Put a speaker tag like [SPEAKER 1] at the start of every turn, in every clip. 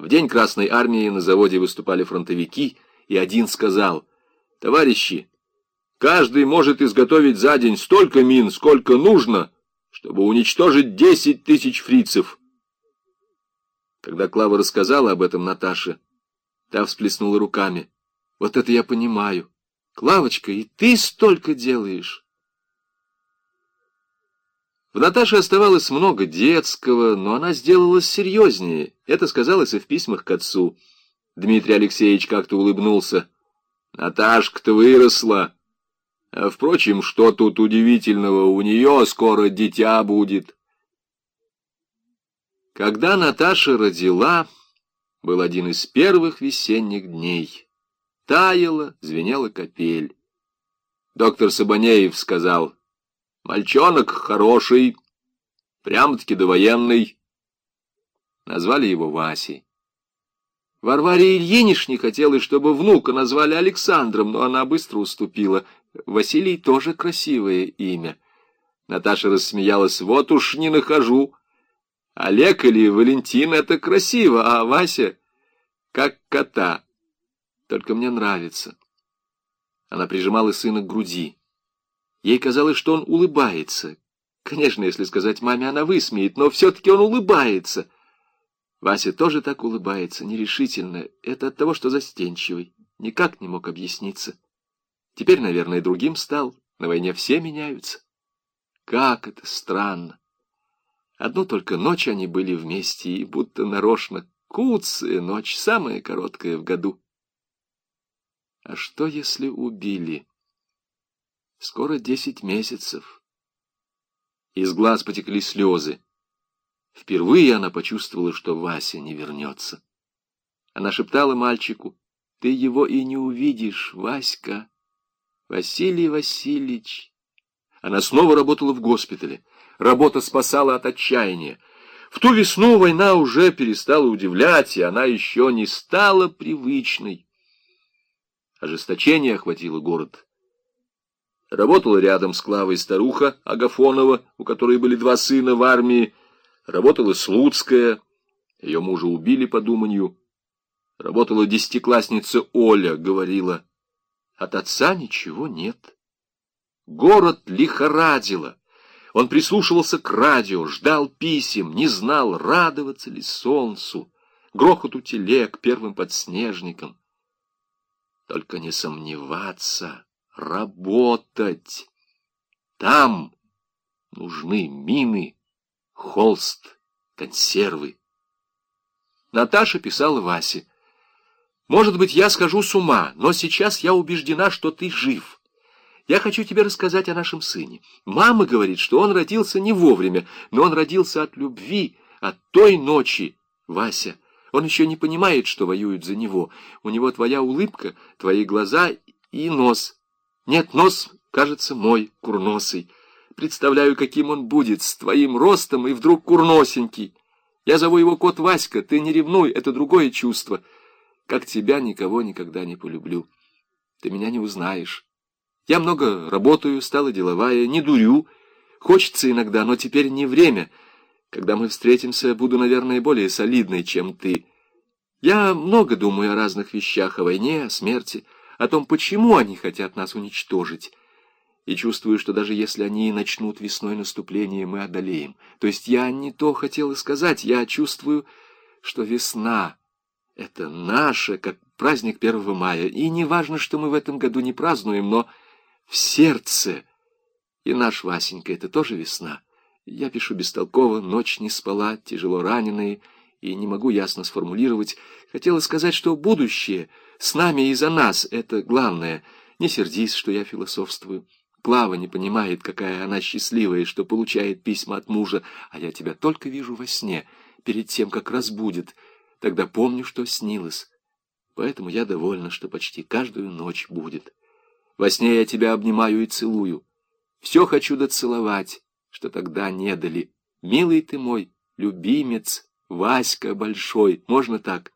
[SPEAKER 1] В день Красной Армии на заводе выступали фронтовики, и один сказал, «Товарищи, каждый может изготовить за день столько мин, сколько нужно, чтобы уничтожить десять тысяч фрицев». Когда Клава рассказала об этом Наташе, та всплеснула руками. «Вот это я понимаю. Клавочка, и ты столько делаешь!» В Наташе оставалось много детского, но она сделалась серьезнее. Это сказалось и в письмах к отцу. Дмитрий Алексеевич как-то улыбнулся. «Наташка-то выросла. А, впрочем, что тут удивительного? У нее скоро дитя будет». Когда Наташа родила, был один из первых весенних дней. Таяла, звенела капель. Доктор Сабанеев сказал — Мальчонок хороший, прям-таки довоенный. Назвали его Васей. Варваре Ильинишне хотелось, чтобы внука назвали Александром, но она быстро уступила. Василий тоже красивое имя. Наташа рассмеялась. Вот уж не нахожу. Олег или Валентин — это красиво, а Вася — как кота. Только мне нравится. Она прижимала сына к груди. Ей казалось, что он улыбается. Конечно, если сказать маме, она высмеет, но все-таки он улыбается. Вася тоже так улыбается, нерешительно. Это от того, что застенчивый. Никак не мог объясниться. Теперь, наверное, другим стал. На войне все меняются. Как это странно. Одну только ночь они были вместе, и будто нарочно. Куцая ночь, самая короткая в году. А что, если убили? Скоро десять месяцев. Из глаз потекли слезы. Впервые она почувствовала, что Вася не вернется. Она шептала мальчику, «Ты его и не увидишь, Васька! Василий Васильевич!» Она снова работала в госпитале. Работа спасала от отчаяния. В ту весну война уже перестала удивлять, и она еще не стала привычной. Ожесточение охватило город. Работала рядом с Клавой старуха Агафонова, у которой были два сына в армии. Работала Слуцкая, ее мужа убили по думанию. Работала десятиклассница Оля, говорила, от отца ничего нет. Город лихорадило. Он прислушивался к радио, ждал писем, не знал, радоваться ли солнцу, грохоту телег, первым подснежником. Только не сомневаться работать. Там нужны мины, холст, консервы. Наташа писала Васе. «Может быть, я схожу с ума, но сейчас я убеждена, что ты жив. Я хочу тебе рассказать о нашем сыне. Мама говорит, что он родился не вовремя, но он родился от любви, от той ночи, Вася. Он еще не понимает, что воюют за него. У него твоя улыбка, твои глаза и нос. Нет, нос, кажется, мой, курносый. Представляю, каким он будет, с твоим ростом и вдруг курносенький. Я зову его кот Васька, ты не ревнуй, это другое чувство. Как тебя никого никогда не полюблю. Ты меня не узнаешь. Я много работаю, стала деловая, не дурю. Хочется иногда, но теперь не время. Когда мы встретимся, буду, наверное, более солидной, чем ты. Я много думаю о разных вещах, о войне, о смерти о том, почему они хотят нас уничтожить. И чувствую, что даже если они начнут весной наступление, мы одолеем. То есть я не то хотела сказать, я чувствую, что весна — это наша, как праздник 1 мая. И не важно, что мы в этом году не празднуем, но в сердце. И наш Васенька — это тоже весна. Я пишу бестолково, ночь не спала, тяжело раненые, и не могу ясно сформулировать. Хотела сказать, что будущее — с нами и за нас, это главное. Не сердись, что я философствую. Клава не понимает, какая она счастливая, что получает письма от мужа, а я тебя только вижу во сне, перед тем, как разбудит. Тогда помню, что снилось. Поэтому я довольна, что почти каждую ночь будет. Во сне я тебя обнимаю и целую. Все хочу доцеловать, что тогда не дали. Милый ты мой, любимец, Васька большой, можно так?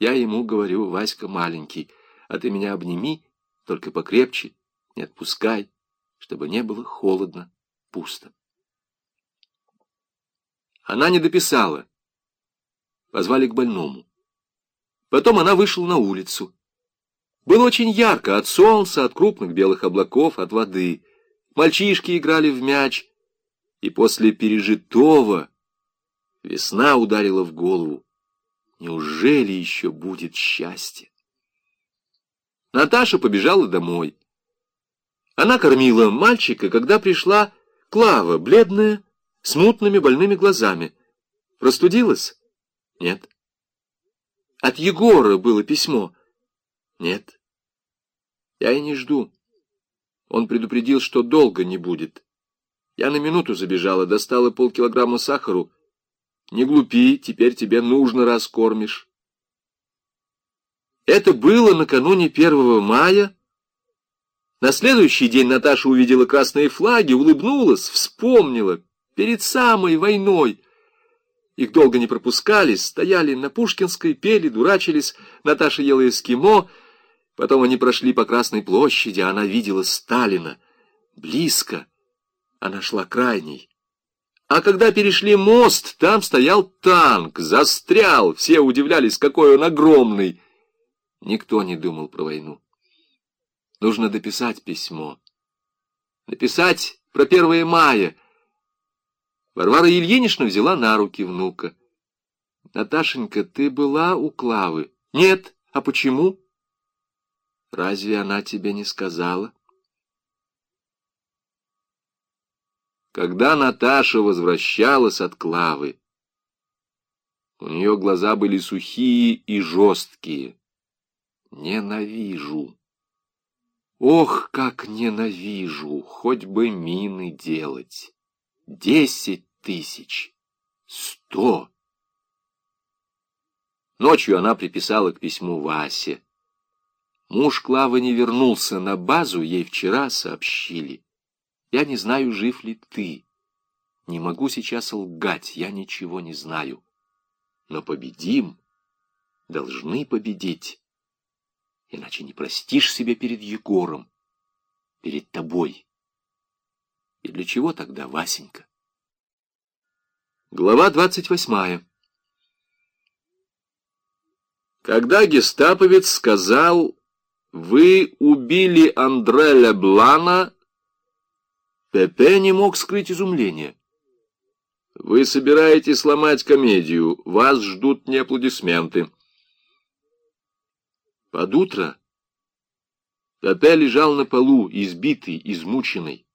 [SPEAKER 1] Я ему говорю, Васька маленький, а ты меня обними, только покрепче, не отпускай, чтобы не было холодно, пусто. Она не дописала. Позвали к больному. Потом она вышла на улицу. Было очень ярко от солнца, от крупных белых облаков, от воды. Мальчишки играли в мяч, и после пережитого весна ударила в голову. Неужели еще будет счастье? Наташа побежала домой. Она кормила мальчика, когда пришла Клава, бледная, с мутными больными глазами. Простудилась? Нет. От Егора было письмо. Нет. Я и не жду. Он предупредил, что долго не будет. Я на минуту забежала, достала полкилограмма сахару. Не глупи, теперь тебе нужно раскормишь. Это было накануне первого мая. На следующий день Наташа увидела красные флаги, улыбнулась, вспомнила. Перед самой войной их долго не пропускали, стояли на Пушкинской, пели, дурачились. Наташа ела эскимо. Потом они прошли по Красной площади, она видела Сталина. Близко. Она шла крайней. А когда перешли мост, там стоял танк, застрял. Все удивлялись, какой он огромный. Никто не думал про войну. Нужно дописать письмо. Написать про 1 мая — Варвара Ильинична взяла на руки внука. «Наташенька, ты была у Клавы?» «Нет. А почему?» «Разве она тебе не сказала?» Когда Наташа возвращалась от Клавы, у нее глаза были сухие и жесткие. «Ненавижу! Ох, как ненавижу! Хоть бы мины делать!» Десять тысяч. Сто. Ночью она приписала к письму Васе. Муж Клавы не вернулся на базу, ей вчера сообщили. Я не знаю, жив ли ты. Не могу сейчас лгать, я ничего не знаю. Но победим, должны победить. Иначе не простишь себе перед Егором, перед тобой. И для чего тогда Васенька? Глава двадцать восьмая. Когда гестаповец сказал «Вы убили Андре Леблана», Пепе не мог скрыть изумление. «Вы собираетесь сломать комедию, вас ждут не аплодисменты». Под утро Пепе лежал на полу, избитый, измученный.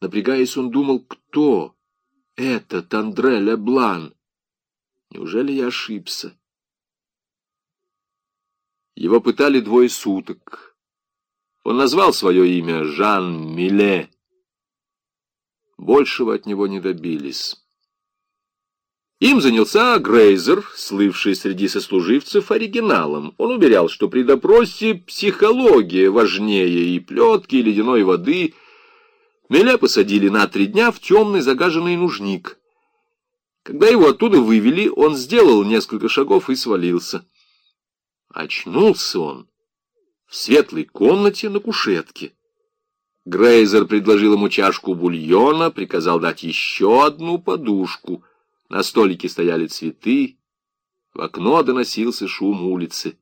[SPEAKER 1] Напрягаясь, он думал, кто этот Андре Леблан? Неужели я ошибся? Его пытали двое суток. Он назвал свое имя Жан Миле. Большего от него не добились. Им занялся Грейзер, слывший среди сослуживцев оригиналом. Он уверял, что при допросе психология важнее и плетки, и ледяной воды — Меля посадили на три дня в темный загаженный нужник. Когда его оттуда вывели, он сделал несколько шагов и свалился. Очнулся он в светлой комнате на кушетке. Грейзер предложил ему чашку бульона, приказал дать еще одну подушку. На столике стояли цветы, в окно доносился шум улицы.